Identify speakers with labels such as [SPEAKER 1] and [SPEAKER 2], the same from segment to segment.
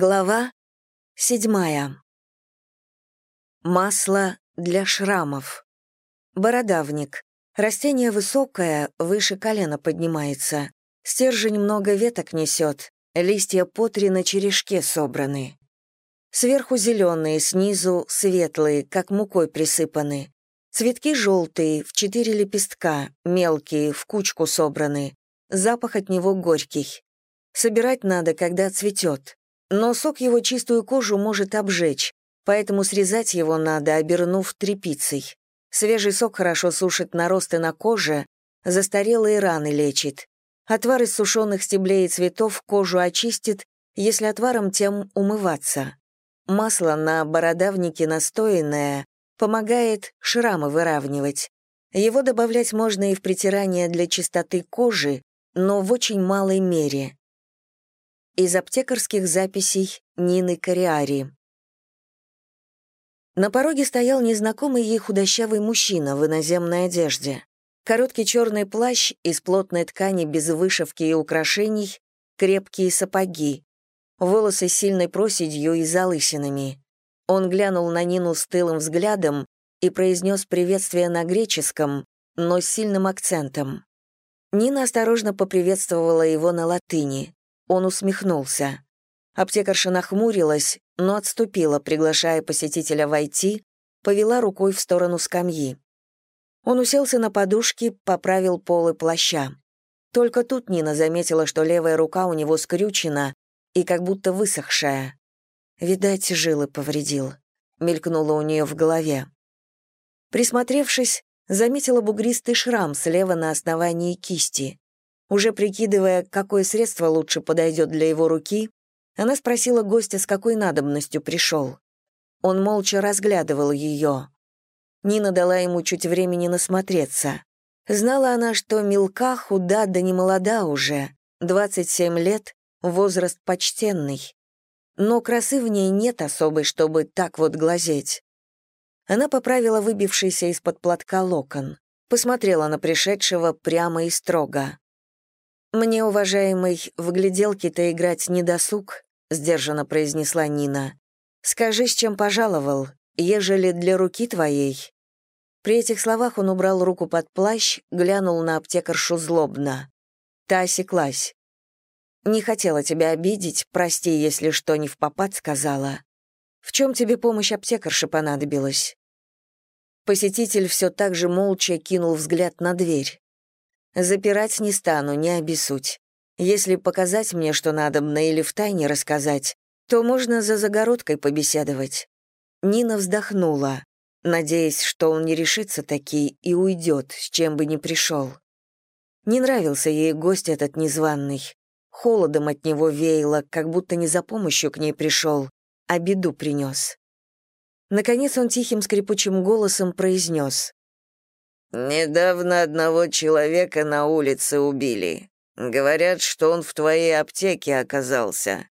[SPEAKER 1] Глава седьмая. Масло для шрамов. Бородавник. Растение высокое, выше колена поднимается. Стержень много веток несет, листья по три на черешке собраны. Сверху зеленые, снизу светлые, как мукой присыпаны. Цветки желтые, в четыре лепестка, мелкие, в кучку собраны. Запах от него горький. Собирать надо, когда цветет. Но сок его чистую кожу может обжечь, поэтому срезать его надо, обернув тряпицей. Свежий сок хорошо сушит наросты на коже, застарелые раны лечит. Отвар из сушеных стеблей и цветов кожу очистит, если отваром тем умываться. Масло на бородавнике настоянное помогает шрамы выравнивать. Его добавлять можно и в притирание для чистоты кожи, но в очень малой мере из аптекарских записей Нины Кориари. На пороге стоял незнакомый ей худощавый мужчина в иноземной одежде. Короткий черный плащ из плотной ткани без вышивки и украшений, крепкие сапоги, волосы с сильной проседью и залысинами. Он глянул на Нину с тылым взглядом и произнес приветствие на греческом, но с сильным акцентом. Нина осторожно поприветствовала его на латыни. Он усмехнулся. Аптекарша нахмурилась, но отступила, приглашая посетителя войти, повела рукой в сторону скамьи. Он уселся на подушке, поправил полы плаща. Только тут Нина заметила, что левая рука у него скрючена и как будто высохшая. Видать, жилы повредил. Мелькнуло у нее в голове. Присмотревшись, заметила бугристый шрам слева на основании кисти. Уже прикидывая, какое средство лучше подойдет для его руки, она спросила гостя, с какой надобностью пришел. Он молча разглядывал ее. Нина дала ему чуть времени насмотреться. Знала она, что мелка, худа, да не молода уже, 27 лет, возраст почтенный. Но красы в ней нет особой, чтобы так вот глазеть. Она поправила выбившийся из-под платка локон, посмотрела на пришедшего прямо и строго. «Мне, уважаемый, в гляделки-то играть не досуг», — сдержанно произнесла Нина. «Скажи, с чем пожаловал, ежели для руки твоей». При этих словах он убрал руку под плащ, глянул на аптекаршу злобно. Та осеклась. «Не хотела тебя обидеть, прости, если что не в попад сказала. В чем тебе помощь аптекарши понадобилась?» Посетитель все так же молча кинул взгляд на дверь. Запирать не стану, не обессудь. Если показать мне, что надобно, или втайне рассказать, то можно за загородкой побеседовать». Нина вздохнула, надеясь, что он не решится таки и уйдет, с чем бы ни пришел. Не нравился ей гость этот незваный. Холодом от него веяло, как будто не за помощью к ней пришел, а беду принес. Наконец он тихим скрипучим голосом произнес. «Недавно одного человека на улице убили. Говорят, что он в твоей аптеке оказался».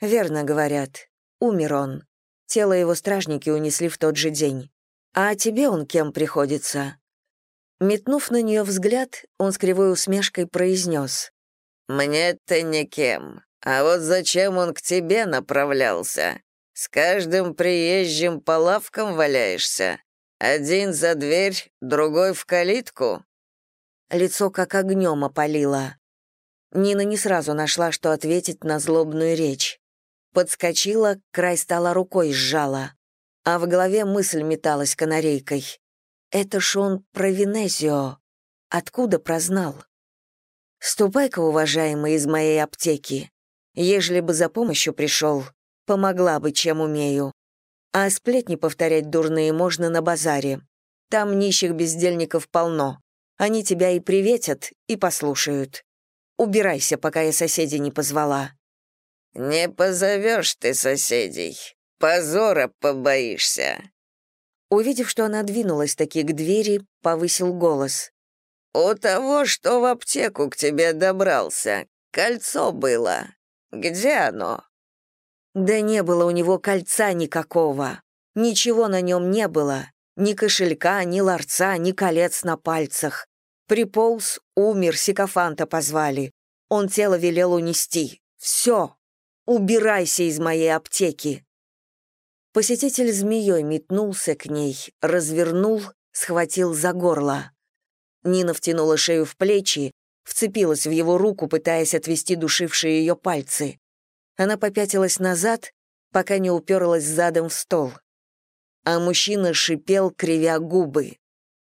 [SPEAKER 1] «Верно говорят. Умер он. Тело его стражники унесли в тот же день. А тебе он кем приходится?» Метнув на нее взгляд, он с кривой усмешкой произнес. «Мне-то никем. А вот зачем он к тебе направлялся? С каждым приезжим по лавкам валяешься. Один за дверь, другой в калитку?» Лицо как огнем опалило. Нина не сразу нашла, что ответить на злобную речь. Подскочила, край стола рукой сжала. А в голове мысль металась канарейкой. «Это ж он про Венезио. Откуда прознал?» «Ступай-ка, уважаемый, из моей аптеки. Ежели бы за помощью пришел, помогла бы, чем умею. А сплетни повторять дурные можно на базаре. Там нищих бездельников полно. Они тебя и приветят, и послушают. Убирайся, пока я соседей не позвала». «Не позовешь ты соседей. Позора побоишься». Увидев, что она двинулась таки к двери, повысил голос. «У того, что в аптеку к тебе добрался, кольцо было. Где оно?» Да не было у него кольца никакого. Ничего на нем не было. Ни кошелька, ни ларца, ни колец на пальцах. Приполз, умер, сикофанта позвали. Он тело велел унести. Все. Убирайся из моей аптеки!» Посетитель змеей метнулся к ней, развернул, схватил за горло. Нина втянула шею в плечи, вцепилась в его руку, пытаясь отвести душившие ее пальцы. Она попятилась назад, пока не уперлась задом в стол. А мужчина шипел, кривя губы.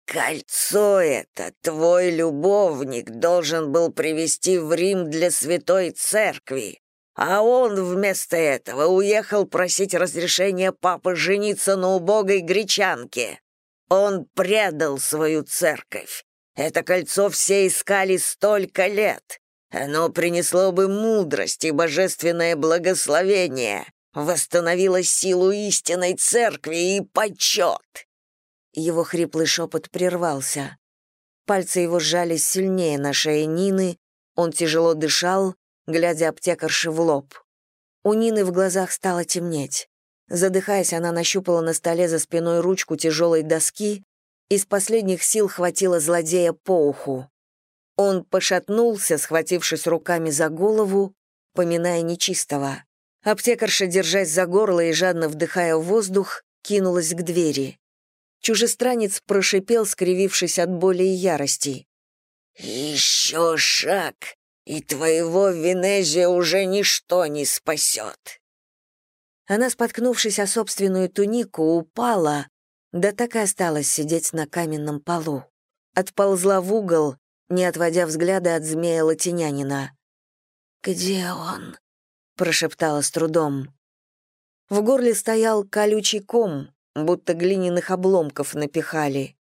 [SPEAKER 1] «Кольцо это твой любовник должен был привести в Рим для святой церкви, а он вместо этого уехал просить разрешения папы жениться на убогой гречанке. Он предал свою церковь. Это кольцо все искали столько лет. Оно принесло бы мудрость и божественное благословение, восстановило силу истинной церкви и почет. Его хриплый шепот прервался. Пальцы его сжались сильнее на шее Нины, он тяжело дышал, глядя аптекарши в лоб. У Нины в глазах стало темнеть. Задыхаясь, она нащупала на столе за спиной ручку тяжелой доски, из последних сил хватила злодея по уху. Он пошатнулся, схватившись руками за голову, поминая нечистого. Аптекарша, держась за горло и жадно вдыхая воздух, кинулась к двери. Чужестранец прошипел, скривившись от боли и ярости. «Еще шаг, и твоего Венезия уже ничто не спасет». Она, споткнувшись о собственную тунику, упала, да так и осталась сидеть на каменном полу. Отползла в угол, не отводя взгляда от змея-латинянина. «Где он?» — прошептала с трудом. В горле стоял колючий ком, будто глиняных обломков напихали.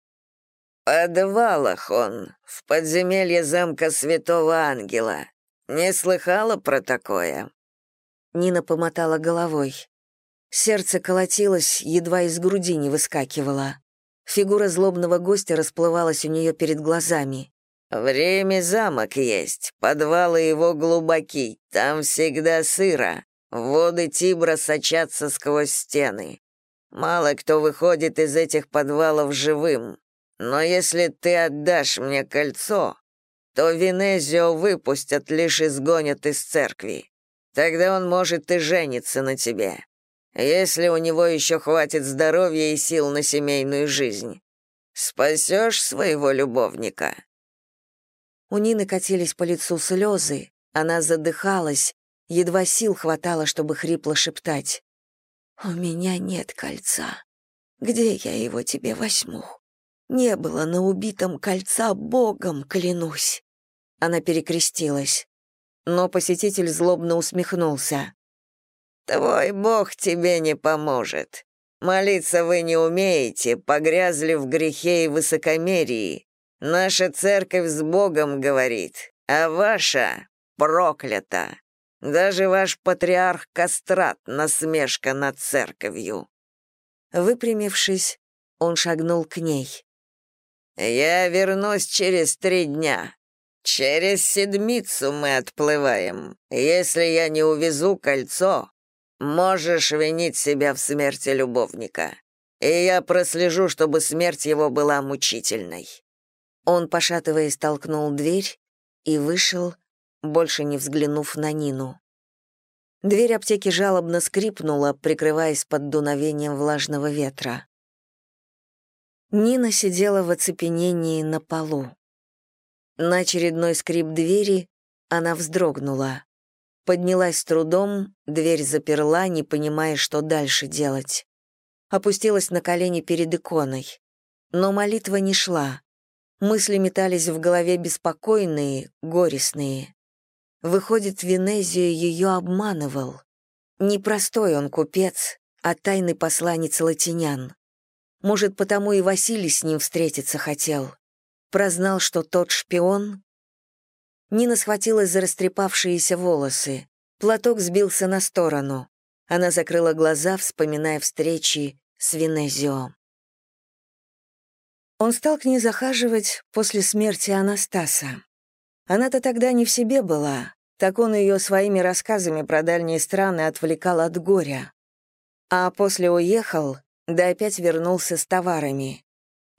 [SPEAKER 1] «В подвалах он, в подземелье замка Святого Ангела. Не слыхала про такое?» Нина помотала головой. Сердце колотилось, едва из груди не выскакивало. Фигура злобного гостя расплывалась у нее перед глазами. «Время замок есть, подвалы его глубоки, там всегда сыро, воды Тибра сочатся сквозь стены. Мало кто выходит из этих подвалов живым. Но если ты отдашь мне кольцо, то Венезио выпустят, лишь изгонят из церкви. Тогда он может и жениться на тебе, если у него еще хватит здоровья и сил на семейную жизнь. Спасешь своего любовника?» У Нины катились по лицу слезы, она задыхалась, едва сил хватало, чтобы хрипло шептать. «У меня нет кольца. Где я его тебе возьму? Не было на убитом кольца Богом, клянусь!» Она перекрестилась. Но посетитель злобно усмехнулся. «Твой Бог тебе не поможет. Молиться вы не умеете, погрязли в грехе и высокомерии. Наша церковь с Богом говорит, а ваша проклята. Даже ваш патриарх Кастрат — насмешка над церковью». Выпрямившись, он шагнул к ней. «Я вернусь через три дня. Через седмицу мы отплываем. Если я не увезу кольцо, можешь винить себя в смерти любовника. И я прослежу, чтобы смерть его была мучительной». Он, пошатываясь, толкнул дверь и вышел, больше не взглянув на Нину. Дверь аптеки жалобно скрипнула, прикрываясь под дуновением влажного ветра. Нина сидела в оцепенении на полу. На очередной скрип двери она вздрогнула. Поднялась с трудом, дверь заперла, не понимая, что дальше делать. Опустилась на колени перед иконой. Но молитва не шла. Мысли метались в голове беспокойные, горестные. Выходит, Венезию ее обманывал. Непростой он купец, а тайный посланец латинян. Может, потому и Василий с ним встретиться хотел. Прознал, что тот шпион? Нина схватилась за растрепавшиеся волосы. Платок сбился на сторону. Она закрыла глаза, вспоминая встречи с Венезио. Он стал к ней захаживать после смерти Анастаса. Она-то тогда не в себе была, так он ее своими рассказами про дальние страны отвлекал от горя. А после уехал, да опять вернулся с товарами.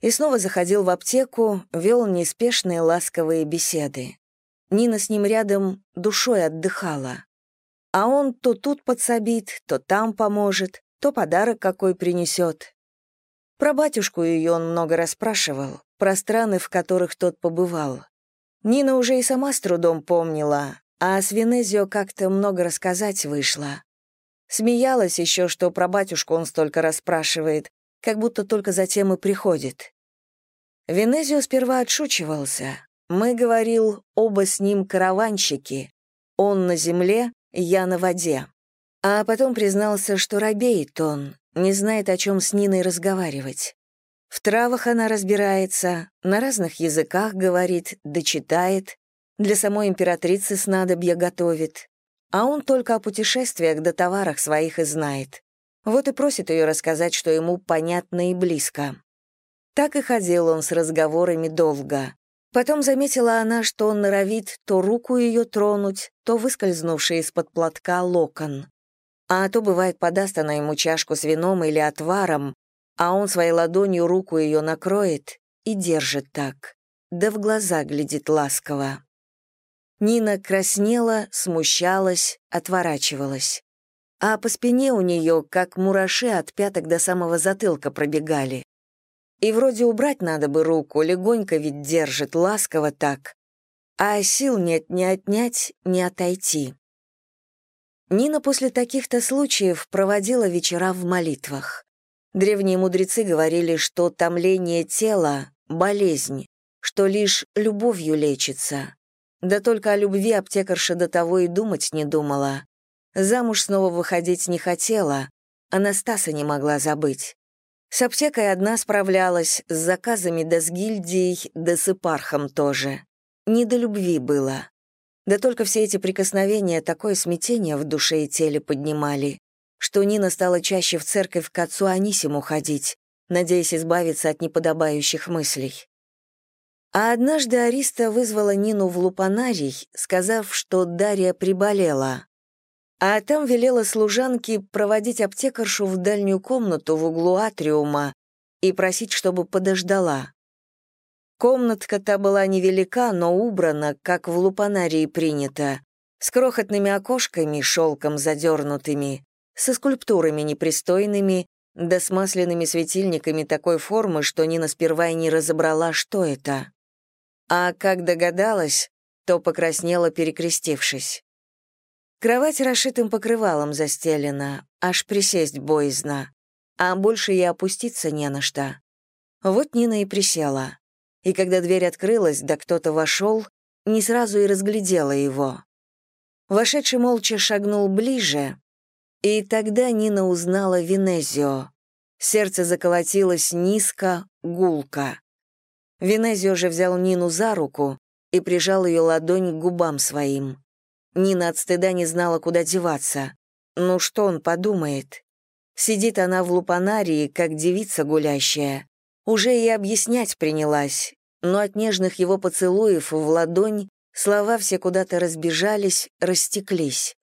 [SPEAKER 1] И снова заходил в аптеку, вел неспешные ласковые беседы. Нина с ним рядом душой отдыхала. А он то тут подсобит, то там поможет, то подарок какой принесет. Про батюшку ее он много расспрашивал, про страны, в которых тот побывал. Нина уже и сама с трудом помнила, а с Венезио как-то много рассказать вышло. Смеялась еще, что про батюшку он столько расспрашивает, как будто только затем и приходит. Венезио сперва отшучивался. Мы, говорил, оба с ним караванщики. Он на земле, я на воде. А потом признался, что робеет он, не знает, о чем с Ниной разговаривать. В травах она разбирается, на разных языках говорит, дочитает, для самой императрицы снадобья готовит. А он только о путешествиях до товарах своих и знает. Вот и просит ее рассказать, что ему понятно и близко. Так и ходил он с разговорами долго. Потом заметила она, что он норовит то руку ее тронуть, то выскользнувший из-под платка локон. А то, бывает, подаст она ему чашку с вином или отваром, а он своей ладонью руку ее накроет и держит так, да в глаза глядит ласково. Нина краснела, смущалась, отворачивалась. А по спине у нее, как мураши от пяток до самого затылка пробегали. И вроде убрать надо бы руку, легонько ведь держит, ласково так. А сил нет ни отнять, ни отойти. Нина после таких-то случаев проводила вечера в молитвах. Древние мудрецы говорили, что томление тела — болезнь, что лишь любовью лечится. Да только о любви аптекарша до того и думать не думала. Замуж снова выходить не хотела, Анастаса не могла забыть. С аптекой одна справлялась, с заказами да с гильдией, да с ипархом тоже. Не до любви было. Да только все эти прикосновения такое смятение в душе и теле поднимали, что Нина стала чаще в церковь к отцу Анисиму ходить, надеясь избавиться от неподобающих мыслей. А однажды Ариста вызвала Нину в лупанарий, сказав, что Дарья приболела. А там велела служанке проводить аптекаршу в дальнюю комнату в углу атриума и просить, чтобы подождала. Комнатка та была невелика, но убрана, как в лупанарии принято, с крохотными окошками, шелком задернутыми, со скульптурами непристойными, да с масляными светильниками такой формы, что Нина сперва и не разобрала, что это. А как догадалась, то покраснела, перекрестившись. Кровать расшитым покрывалом застелена, аж присесть боязно, а больше и опуститься не на что. Вот Нина и присела. И когда дверь открылась, да кто-то вошел, не сразу и разглядела его. Вошедший молча шагнул ближе, и тогда Нина узнала Венезио. Сердце заколотилось низко, гулко. Венезио же взял Нину за руку и прижал ее ладонь к губам своим. Нина от стыда не знала, куда деваться. Ну что он подумает? Сидит она в лупанарии, как девица гулящая. Уже и объяснять принялась, но от нежных его поцелуев в ладонь слова все куда-то разбежались, растеклись.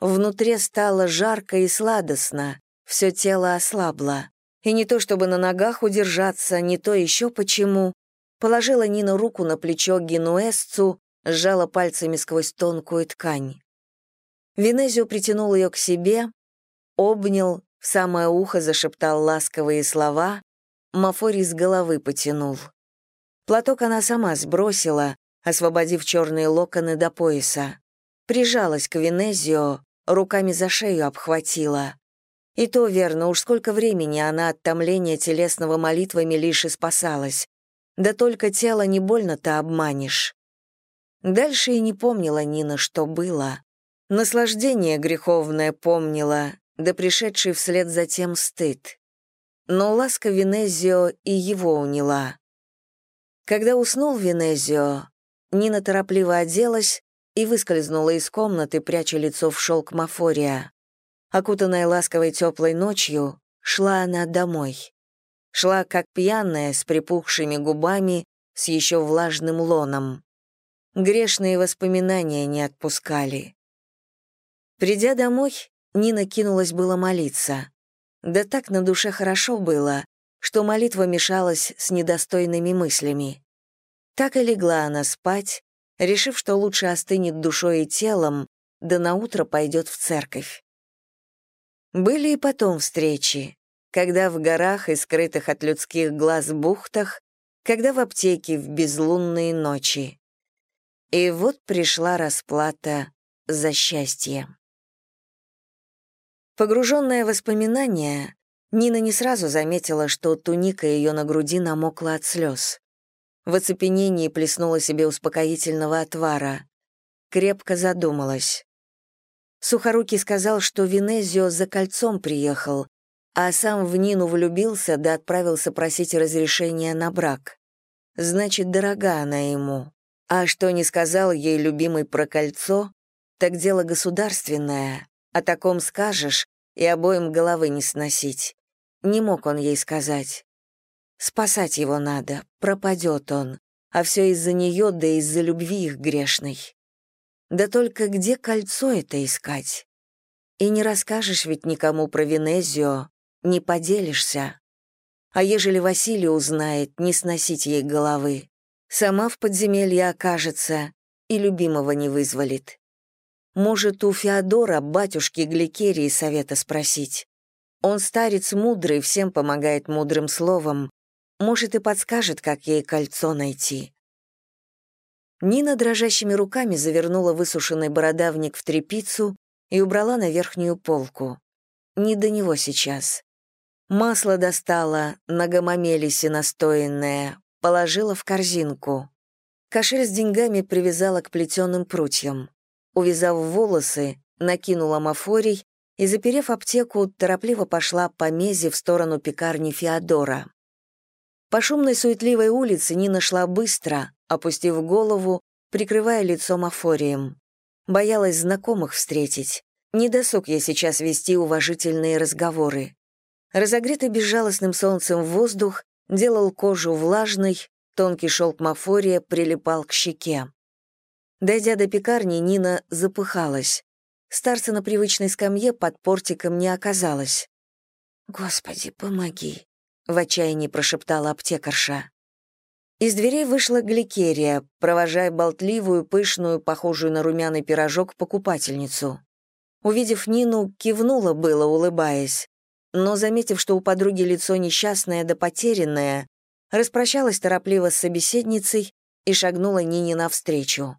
[SPEAKER 1] Внутри стало жарко и сладостно, все тело ослабло. И не то чтобы на ногах удержаться, не то еще почему, Положила Нина руку на плечо генуэзцу, сжала пальцами сквозь тонкую ткань. Венезио притянул ее к себе, обнял, в самое ухо зашептал ласковые слова, Мафорий с головы потянул. Платок она сама сбросила, освободив черные локоны до пояса. Прижалась к Венезио, руками за шею обхватила. И то верно, уж сколько времени она от томления телесного молитвами лишь и спасалась. Да только тело не больно-то обманешь. Дальше и не помнила Нина, что было. Наслаждение греховное помнила, да пришедший вслед за тем стыд. Но ласка Венезио и его уняла. Когда уснул Венезио, Нина торопливо оделась и выскользнула из комнаты, пряча лицо в шелк Мафория. Окутанная ласковой теплой ночью, шла она домой. Шла как пьяная, с припухшими губами, с еще влажным лоном. Грешные воспоминания не отпускали. Придя домой, Нина кинулась было молиться. Да так на душе хорошо было, что молитва мешалась с недостойными мыслями. Так и легла она спать, решив, что лучше остынет душой и телом, да наутро пойдет в церковь. Были и потом встречи, когда в горах и скрытых от людских глаз бухтах, когда в аптеке в безлунные ночи. И вот пришла расплата за счастье. Погруженная в воспоминания, Нина не сразу заметила, что туника ее на груди намокла от слез. В оцепенении плеснула себе успокоительного отвара. Крепко задумалась. Сухорукий сказал, что Венезио за кольцом приехал, а сам в Нину влюбился да отправился просить разрешения на брак. Значит, дорога она ему. А что не сказал ей любимый про кольцо, так дело государственное. О таком скажешь, и обоим головы не сносить. Не мог он ей сказать. Спасать его надо, пропадет он, а все из-за нее, да из-за любви их грешной. Да только где кольцо это искать? И не расскажешь ведь никому про Венезио, не поделишься. А ежели Василий узнает, не сносить ей головы. Сама в подземелье окажется и любимого не вызволит. Может, у Феодора, батюшки Гликерии, совета спросить. Он старец мудрый, всем помогает мудрым словом. Может, и подскажет, как ей кольцо найти. Нина дрожащими руками завернула высушенный бородавник в тряпицу и убрала на верхнюю полку. Не до него сейчас. Масло достала, на гомомелисе настоянное, положила в корзинку. Кошель с деньгами привязала к плетеным прутьям. Увязав волосы, накинула мафорий и, заперев аптеку, торопливо пошла по мезе в сторону пекарни Феодора. По шумной суетливой улице Нина шла быстро, опустив голову, прикрывая лицо мафорием. Боялась знакомых встретить. Не досуг я сейчас вести уважительные разговоры. Разогретый безжалостным солнцем воздух делал кожу влажной, тонкий шелк мафория прилипал к щеке. Дойдя до пекарни, Нина запыхалась. Старца на привычной скамье под портиком не оказалось. «Господи, помоги!» в отчаянии прошептала аптекарша. Из дверей вышла Гликерия, провожая болтливую, пышную, похожую на румяный пирожок, покупательницу. Увидев Нину, кивнула было, улыбаясь. Но, заметив, что у подруги лицо несчастное да потерянное, распрощалась торопливо с собеседницей и шагнула Нине навстречу.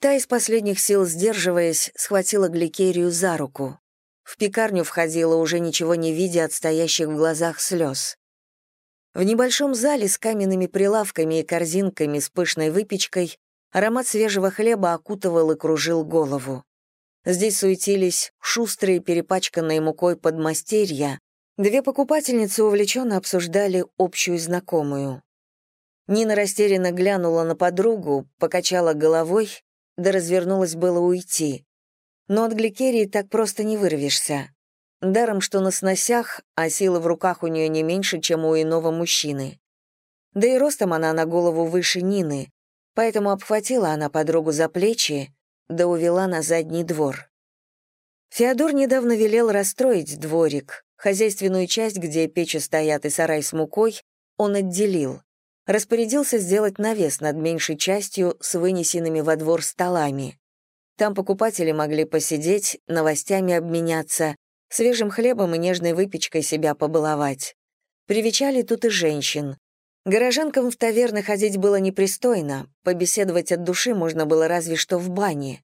[SPEAKER 1] Та из последних сил, сдерживаясь, схватила Гликерию за руку. В пекарню входила, уже ничего не видя от стоящих в глазах слез. В небольшом зале с каменными прилавками и корзинками с пышной выпечкой аромат свежего хлеба окутывал и кружил голову. Здесь суетились шустрые, перепачканные мукой подмастерья, две покупательницы увлеченно обсуждали общую знакомую. Нина растерянно глянула на подругу, покачала головой, да развернулась было уйти. Но от гликерии так просто не вырвешься. Даром, что на сносях, а силы в руках у нее не меньше, чем у иного мужчины. Да и ростом она на голову выше Нины, поэтому обхватила она подругу за плечи, да увела на задний двор. Феодор недавно велел расстроить дворик. Хозяйственную часть, где печи стоят и сарай с мукой, он отделил. Распорядился сделать навес над меньшей частью с вынесенными во двор столами. Там покупатели могли посидеть, новостями обменяться, свежим хлебом и нежной выпечкой себя побаловать. Привечали тут и женщин. Горожанкам в таверны ходить было непристойно, побеседовать от души можно было разве что в бане.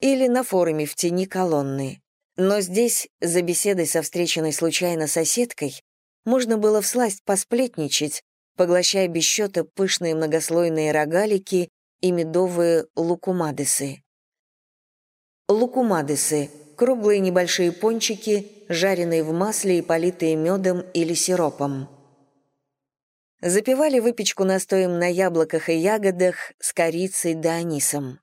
[SPEAKER 1] Или на форуме в тени колонны. Но здесь, за беседой со встреченной случайно соседкой, можно было всласть посплетничать, поглощая без счета пышные многослойные рогалики и медовые лукумадесы. Лукумадесы – круглые небольшие пончики, жареные в масле и политые медом или сиропом. Запивали выпечку настоем на яблоках и ягодах с корицей да анисом.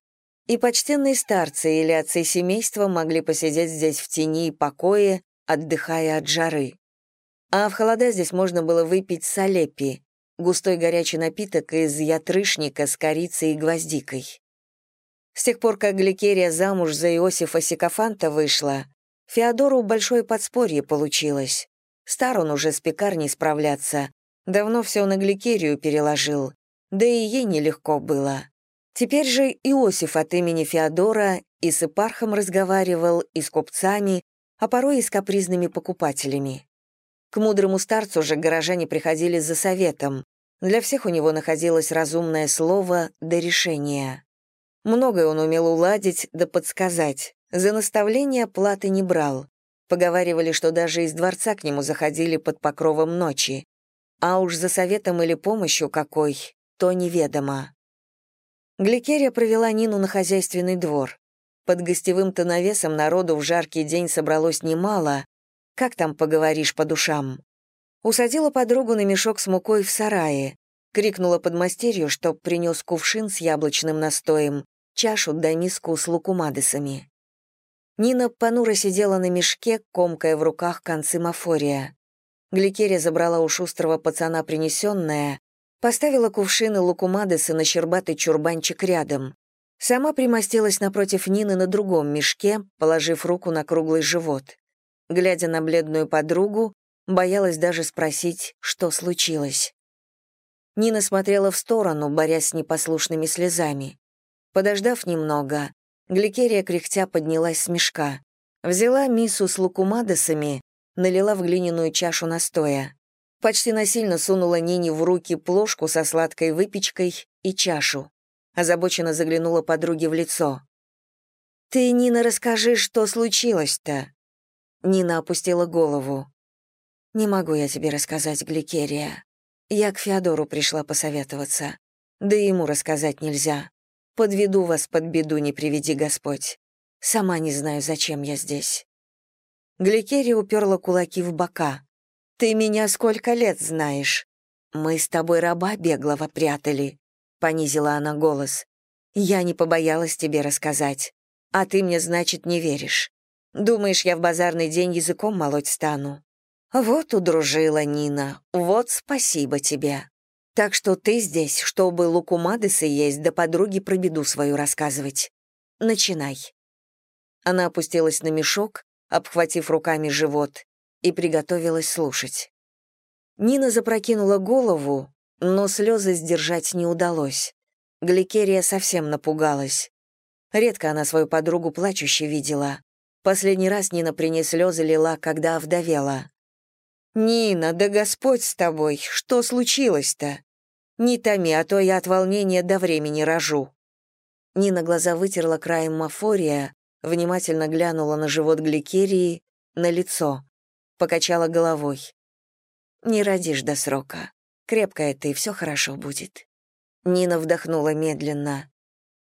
[SPEAKER 1] И почтенные старцы или отцы семейства могли посидеть здесь в тени и покое, отдыхая от жары. А в холода здесь можно было выпить салепи, густой горячий напиток из ятрышника с корицей и гвоздикой. С тех пор, как Гликерия замуж за Иосифа Сикофанта вышла, Феодору большое подспорье получилось. Стар он уже с пекарней справляться. Давно все на Гликерию переложил. Да и ей нелегко было. Теперь же Иосиф от имени Феодора и с Ипархом разговаривал, и с купцами, а порой и с капризными покупателями. К мудрому старцу же горожане приходили за советом. Для всех у него находилось разумное слово да решение. Многое он умел уладить да подсказать. За наставление платы не брал. Поговаривали, что даже из дворца к нему заходили под покровом ночи. А уж за советом или помощью какой, то неведомо. Гликерия провела Нину на хозяйственный двор. Под гостевым-то навесом народу в жаркий день собралось немало. Как там поговоришь по душам? Усадила подругу на мешок с мукой в сарае. Крикнула подмастерью, чтоб принес кувшин с яблочным настоем, чашу да миску с лукумадесами. Нина понуро сидела на мешке, комкая в руках концы мафория. Гликерия забрала у шустрого пацана принесенное, поставила кувшины лукумадеса на щербатый чурбанчик рядом. Сама примостилась напротив Нины на другом мешке, положив руку на круглый живот. Глядя на бледную подругу, боялась даже спросить, что случилось. Нина смотрела в сторону, борясь с непослушными слезами. Подождав немного, Гликерия кряхтя поднялась с мешка. Взяла мису с лукумадосами, налила в глиняную чашу настоя. Почти насильно сунула Нине в руки плошку со сладкой выпечкой и чашу. Озабоченно заглянула подруге в лицо. «Ты, Нина, расскажи, что случилось-то?» Нина опустила голову. «Не могу я тебе рассказать, Гликерия. Я к Феодору пришла посоветоваться. Да и ему рассказать нельзя. Подведу вас под беду, не приведи Господь. Сама не знаю, зачем я здесь». Гликерия уперла кулаки в бока. «Ты меня сколько лет знаешь? Мы с тобой раба беглого прятали», — понизила она голос. «Я не побоялась тебе рассказать. А ты мне, значит, не веришь. Думаешь, я в базарный день языком молоть стану? Вот удружила Нина, вот спасибо тебе. Так что ты здесь, чтобы лукумадесы есть, да подруге про беду свою рассказывать. Начинай». Она опустилась на мешок, обхватив руками живот, и приготовилась слушать. Нина запрокинула голову, но слезы сдержать не удалось. Гликерия совсем напугалась. Редко она свою подругу плачущей видела. Последний раз Нина при ней слезы лила, когда овдовела. «Нина, да Господь с тобой, что случилось-то?» «Не томи, а то я от волнения до времени рожу». Нина глаза вытерла краем мафория, внимательно глянула на живот гликерии, на лицо, покачала головой. «Не родишь до срока. Крепкая ты, все хорошо будет». Нина вдохнула медленно.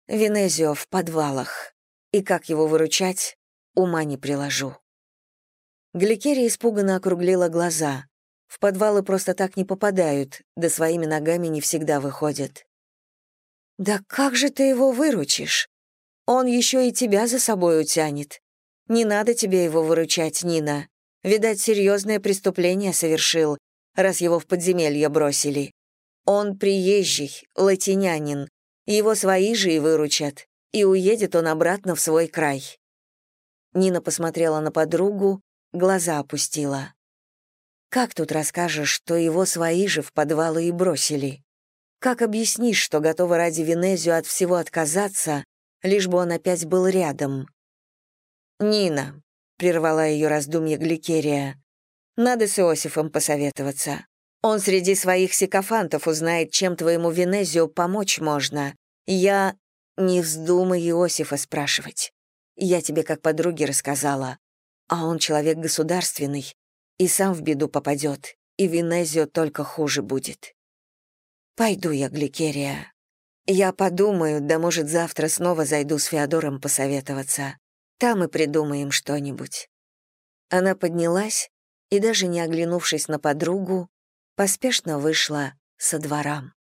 [SPEAKER 1] «Венезио в подвалах. И как его выручать, ума не приложу». Гликерия испуганно округлила глаза. В подвалы просто так не попадают, да своими ногами не всегда выходят. «Да как же ты его выручишь? Он еще и тебя за собой утянет. Не надо тебе его выручать, Нина. Видать, серьезное преступление совершил, раз его в подземелье бросили. Он приезжий, латинянин. Его свои же и выручат, и уедет он обратно в свой край». Нина посмотрела на подругу, глаза опустила. Как тут расскажешь, что его свои же в подвалы и бросили? Как объяснишь, что готова ради Венезию от всего отказаться, лишь бы он опять был рядом? «Нина», — прервала ее раздумье Гликерия, — «надо с Иосифом посоветоваться. Он среди своих сикофантов узнает, чем твоему Венезию помочь можно. Я... Не вздумай Иосифа спрашивать. Я тебе как подруге рассказала. А он человек государственный, и сам в беду попадет, и Венезио только хуже будет. Пойду я, Гликерия. Я подумаю, да, может, завтра снова зайду с Феодором посоветоваться. Там и придумаем что-нибудь». Она поднялась и, даже не оглянувшись на подругу, поспешно вышла со двора.